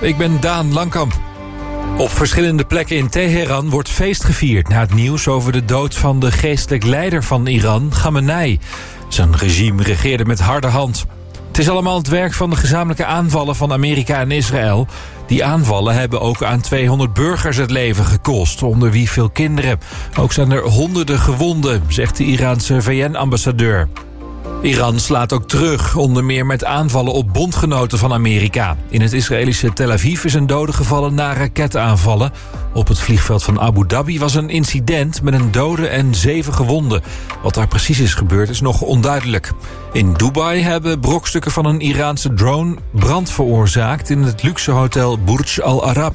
ik ben Daan Langkamp. Op verschillende plekken in Teheran wordt feest gevierd... na het nieuws over de dood van de geestelijk leider van Iran, Khamenei. Zijn regime regeerde met harde hand. Het is allemaal het werk van de gezamenlijke aanvallen van Amerika en Israël. Die aanvallen hebben ook aan 200 burgers het leven gekost, onder wie veel kinderen. Ook zijn er honderden gewonden, zegt de Iraanse VN-ambassadeur. Iran slaat ook terug, onder meer met aanvallen op bondgenoten van Amerika. In het Israëlische Tel Aviv is een dode gevallen na raketaanvallen. Op het vliegveld van Abu Dhabi was een incident met een dode en zeven gewonden. Wat daar precies is gebeurd is nog onduidelijk. In Dubai hebben brokstukken van een Iraanse drone brand veroorzaakt... in het luxe hotel Burj Al Arab.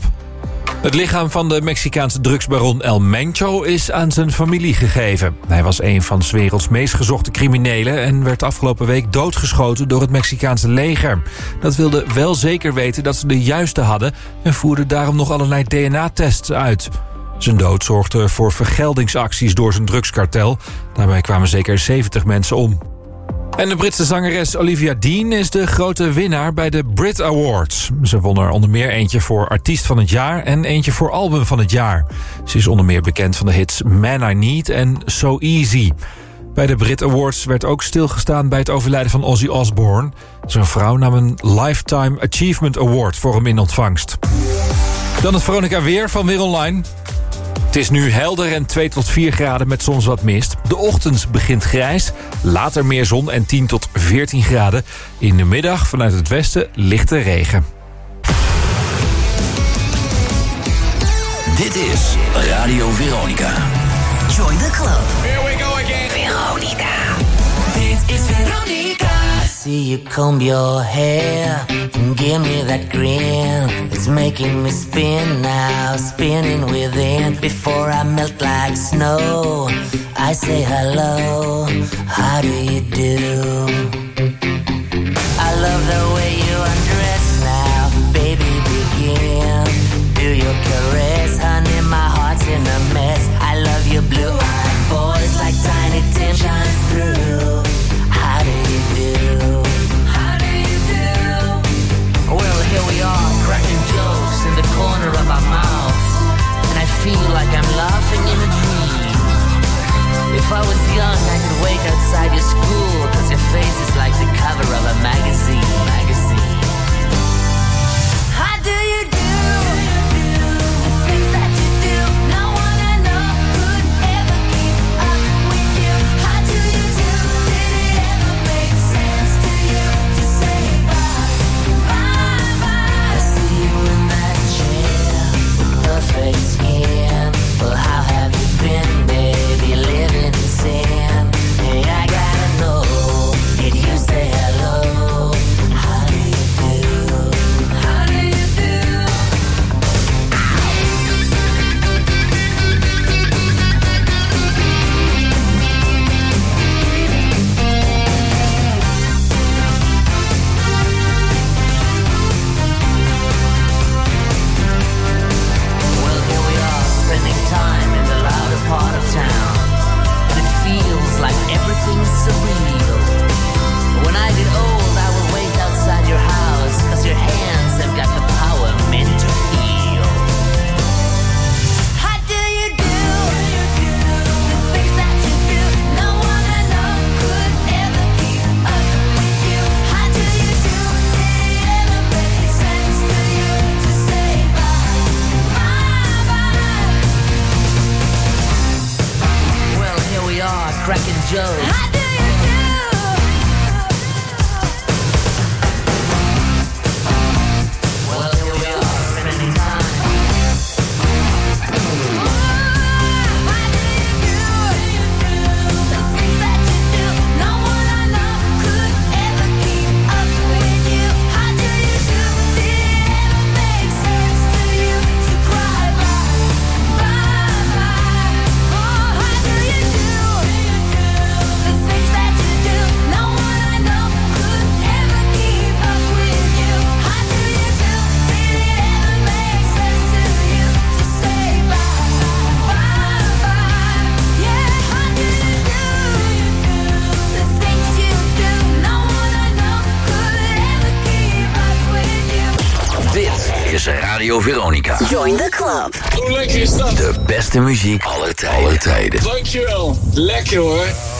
Het lichaam van de Mexicaanse drugsbaron El Mencho is aan zijn familie gegeven. Hij was een van 's werelds meest gezochte criminelen... en werd afgelopen week doodgeschoten door het Mexicaanse leger. Dat wilde wel zeker weten dat ze de juiste hadden... en voerde daarom nog allerlei DNA-tests uit. Zijn dood zorgde voor vergeldingsacties door zijn drugskartel. Daarbij kwamen zeker 70 mensen om. En de Britse zangeres Olivia Dean is de grote winnaar bij de Brit Awards. Ze won er onder meer eentje voor artiest van het jaar en eentje voor album van het jaar. Ze is onder meer bekend van de hits Man I Need en So Easy. Bij de Brit Awards werd ook stilgestaan bij het overlijden van Ozzy Osbourne. Zijn vrouw nam een Lifetime Achievement Award voor hem in ontvangst. Dan het Veronica Weer van Weer Online. Het is nu helder en 2 tot 4 graden met soms wat mist. De ochtend begint grijs, later meer zon en 10 tot 14 graden. In de middag vanuit het westen lichte regen. Dit is Radio Veronica. Join the club. See you comb your hair and give me that grin. It's making me spin now, spinning within. Before I melt like snow, I say hello. How do you do? Join the club. Hoe is? De beste muziek aller. Alle tijden. Dankjewel. Lekker hoor.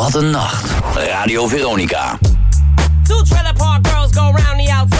Wat een nacht. Radio Veronica. Two trailer park girls go round the outside.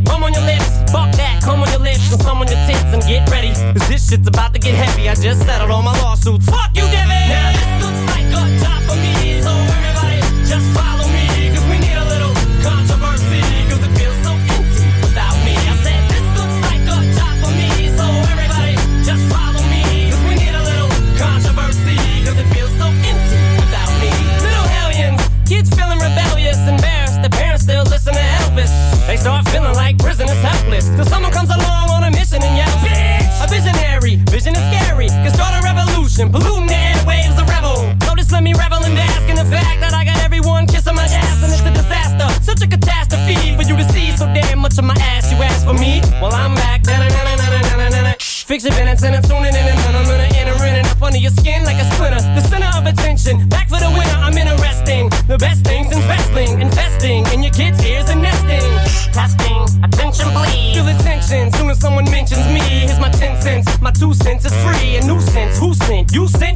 come on your lips, fuck that, come on your lips, and some on your tits, and get ready. Cause this shit's about to get heavy. I just settled all my lawsuits. Fuck you, Debbie! Now this looks like a job for me, so everybody just start feeling like prisoners helpless, till someone comes along on a mission and yells, Bitch! A visionary, vision is scary, can start a revolution, polluting the airwaves, a rebel. So just let me revel and bask in the fact that I got everyone kissing my ass and it's a disaster. Such a catastrophe for you to see so damn much of my ass. You ask for me? Well, I'm back. Da-na-na-na-na-na-na-na. Fix your minutes and nuisance. It's free, a nuisance. Who sent? You sent?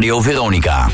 Rádio Veronica.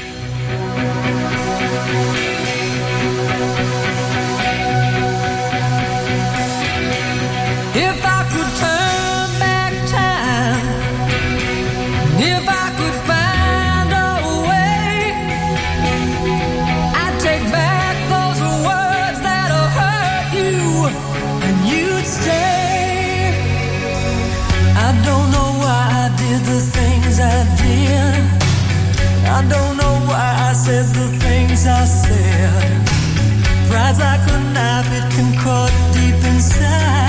says the things I said. Pride's like a knife, it can cut deep inside.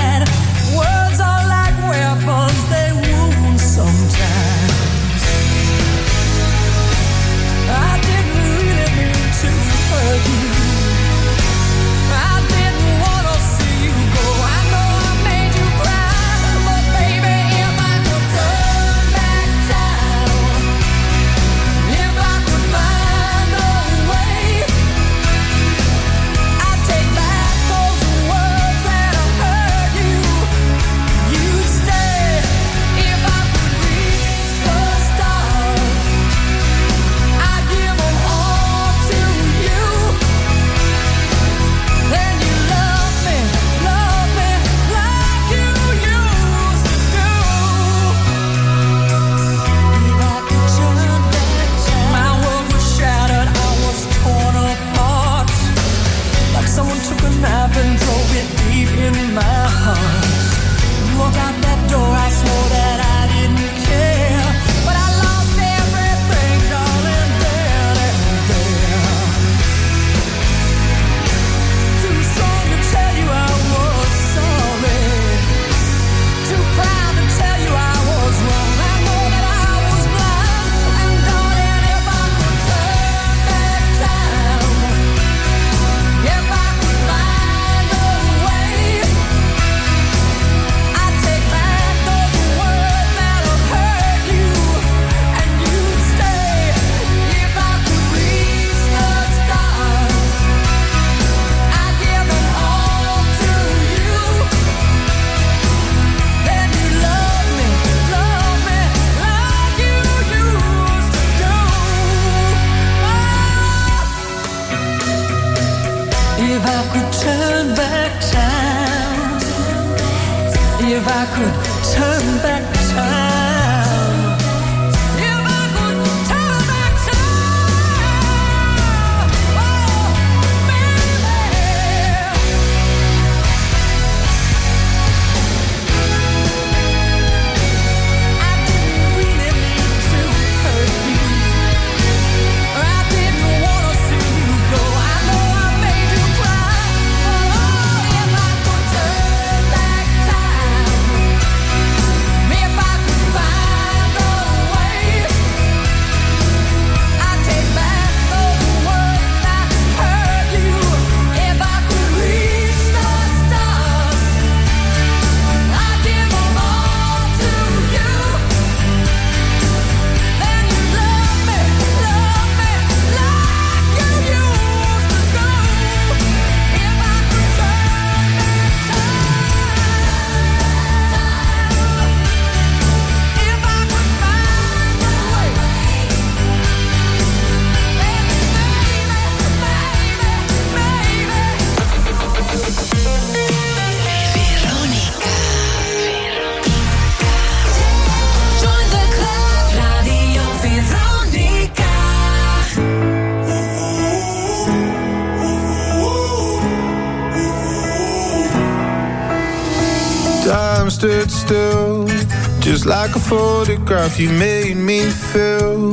like a photograph you made me feel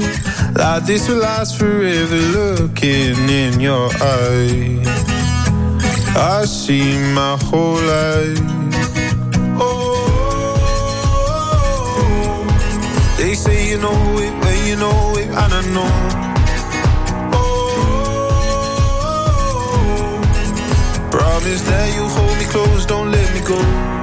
like this will last forever looking in your eyes. I see my whole life. Oh they say you know it when you know it and i know. Oh promise that you hold me close don't let me go.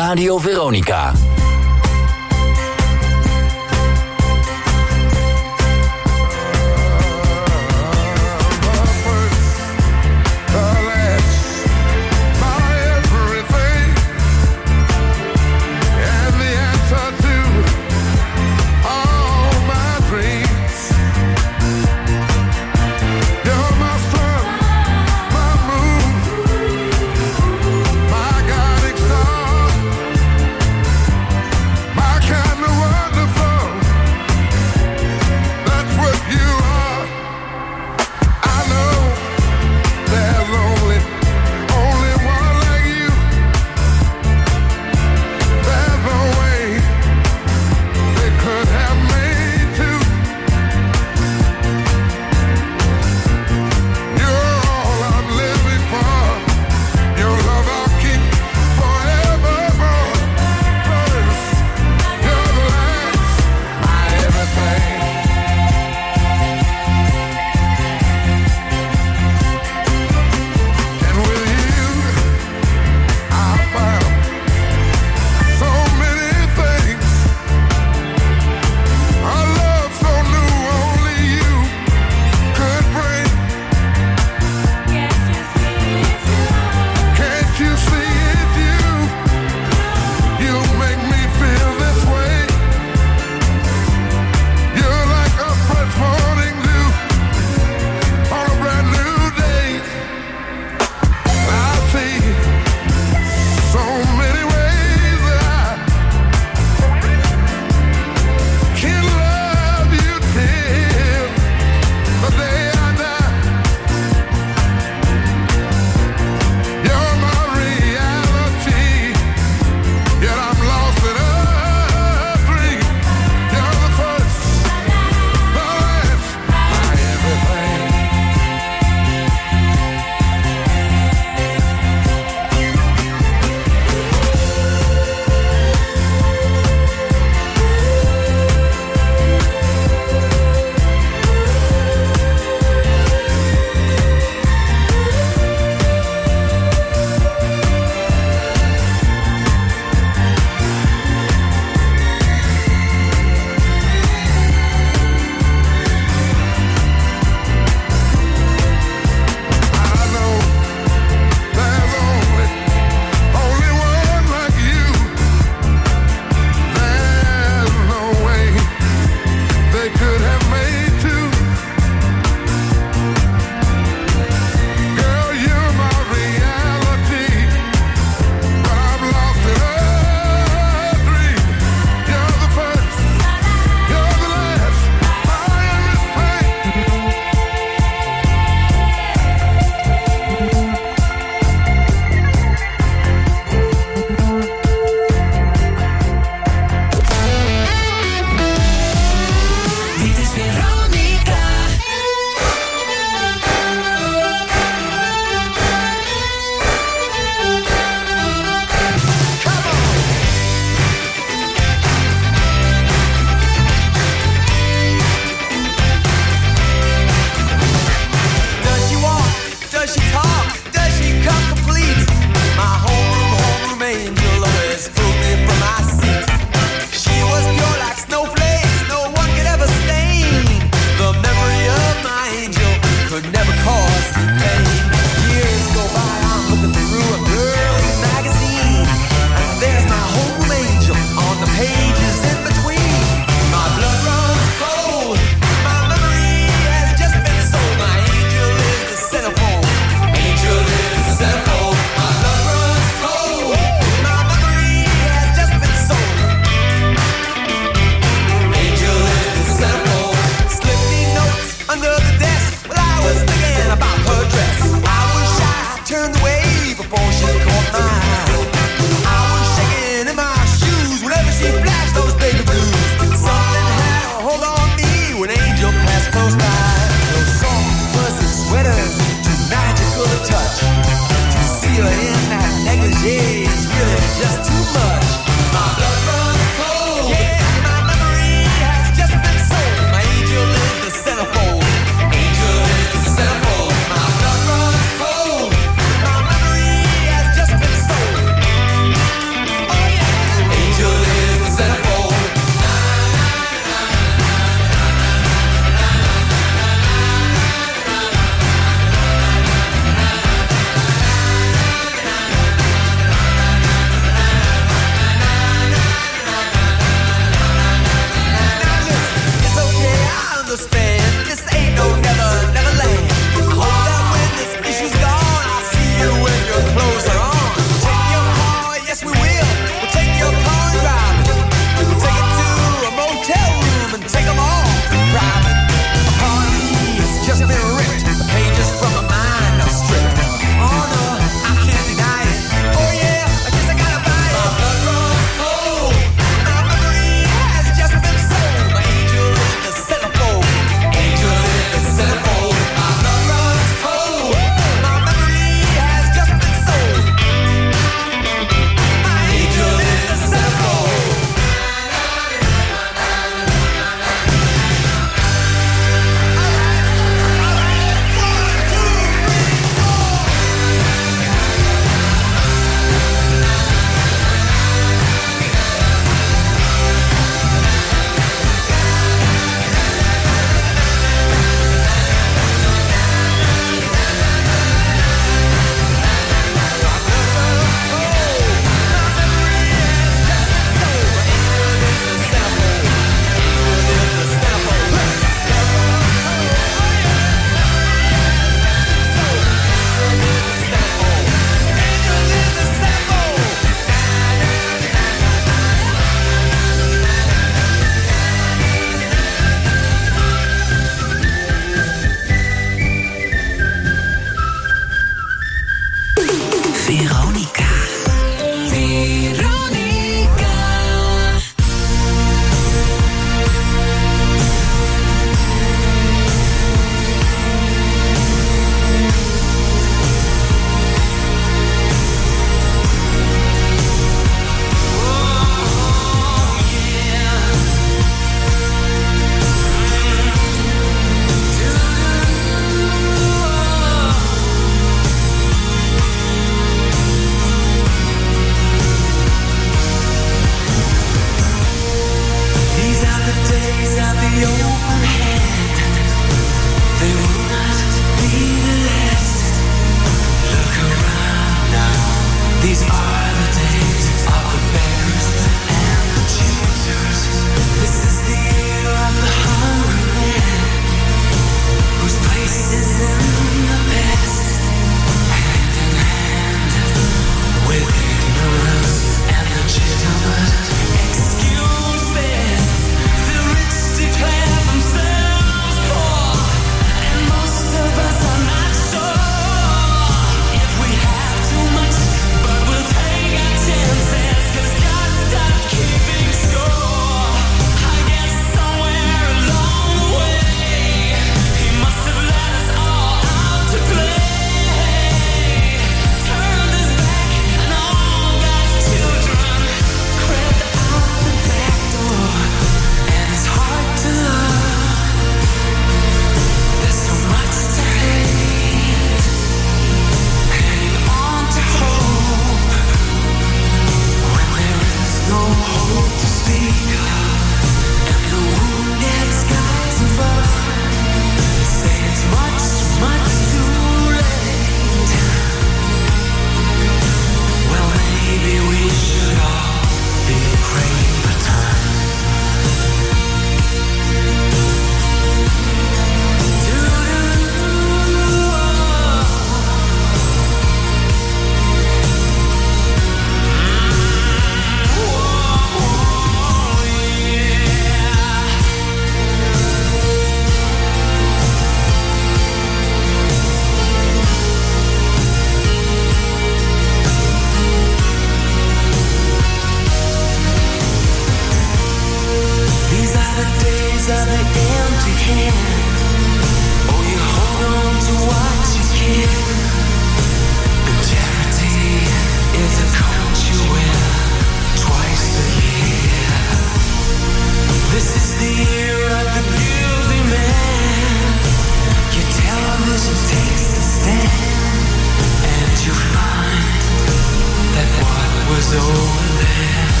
so there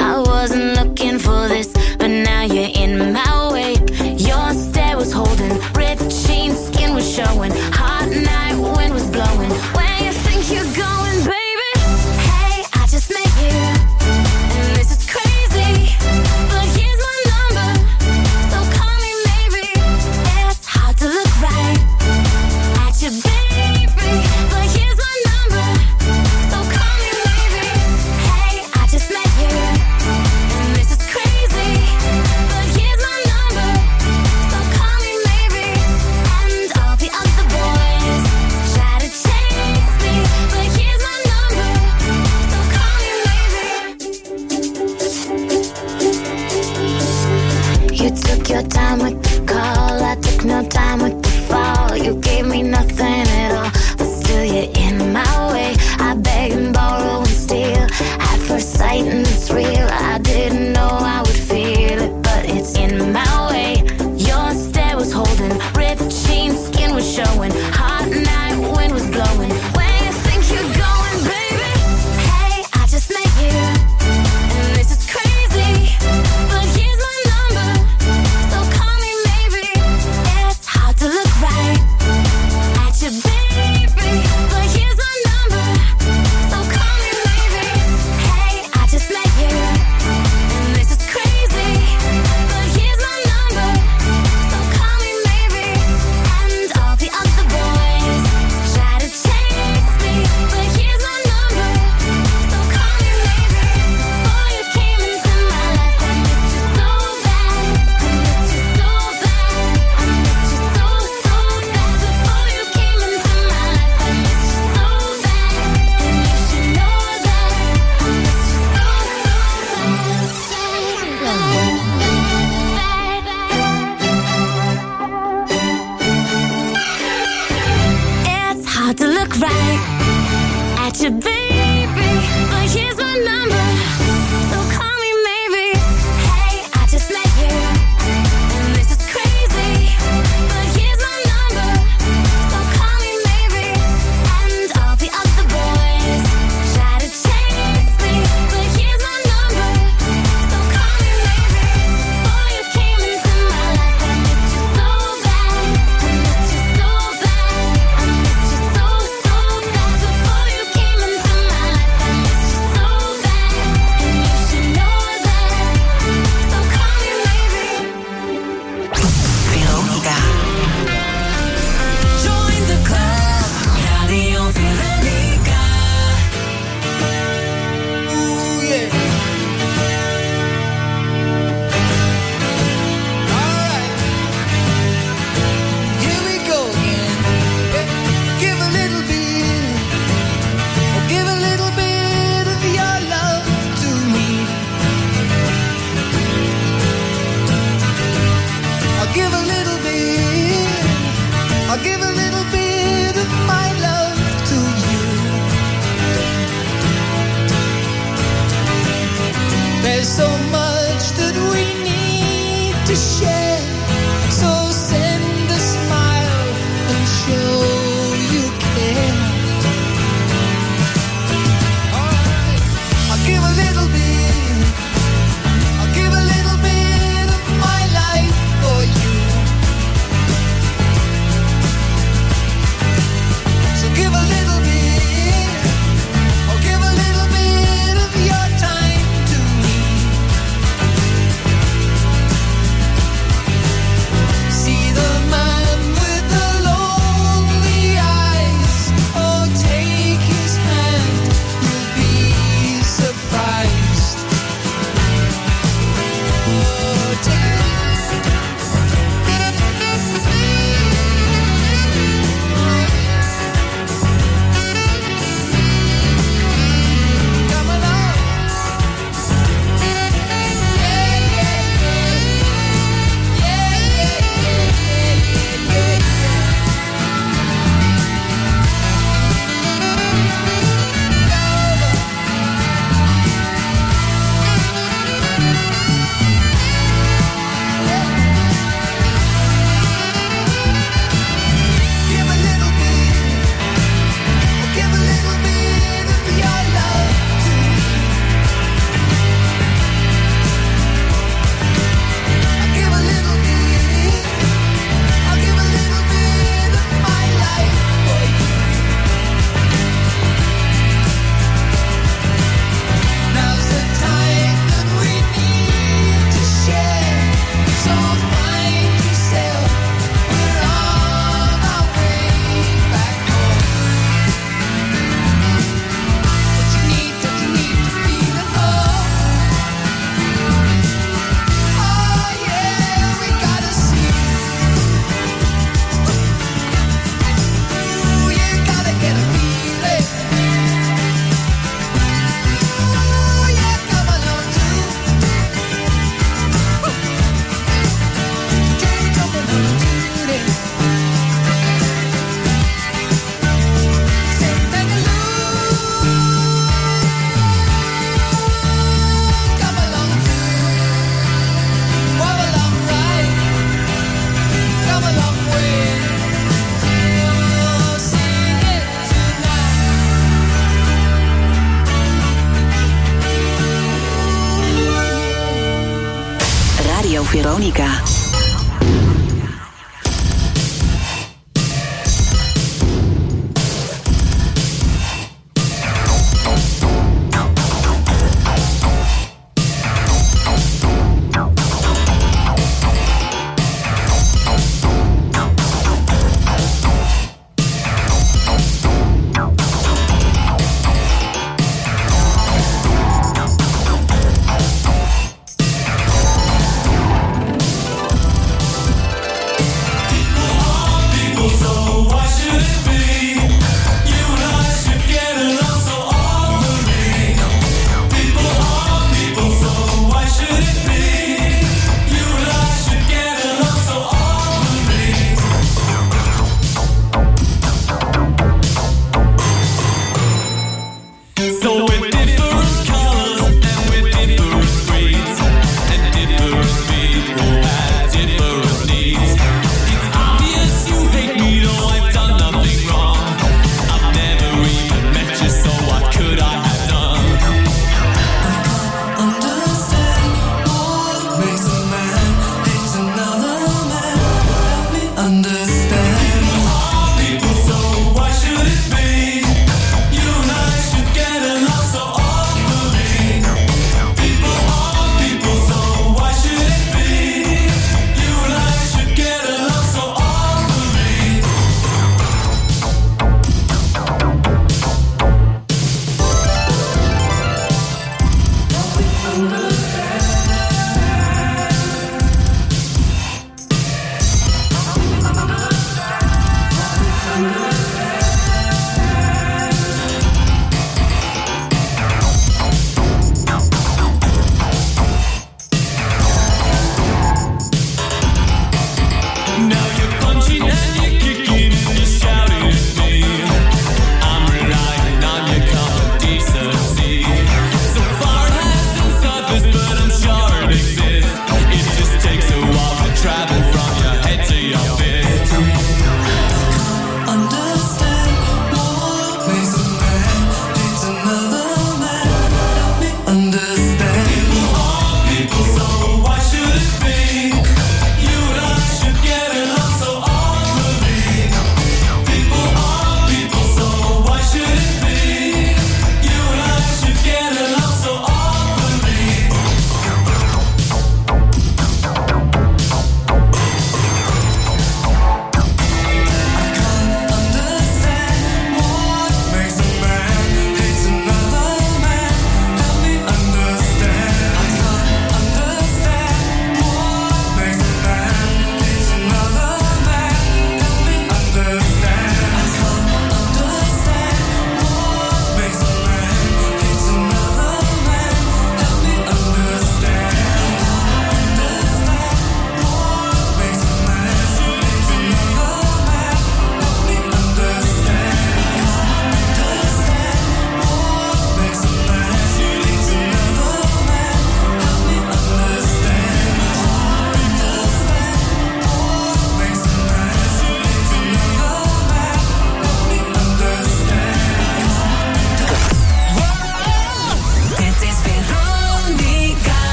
I wasn't looking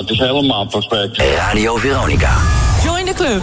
dat is helemaal perfect. Radio Veronica. Join the club.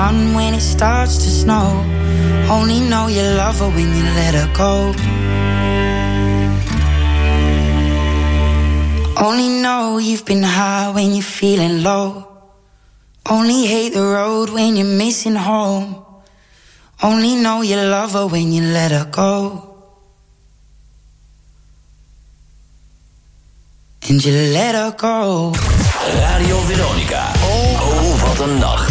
Sun when it starts to snow. Only know you love her when you let her go. Only know you've been high when you're feeling low. Only hate the road when you're missing home. Only know you love her when you let her go. And you let her go. Radio Veronica. Oh, wat een nacht.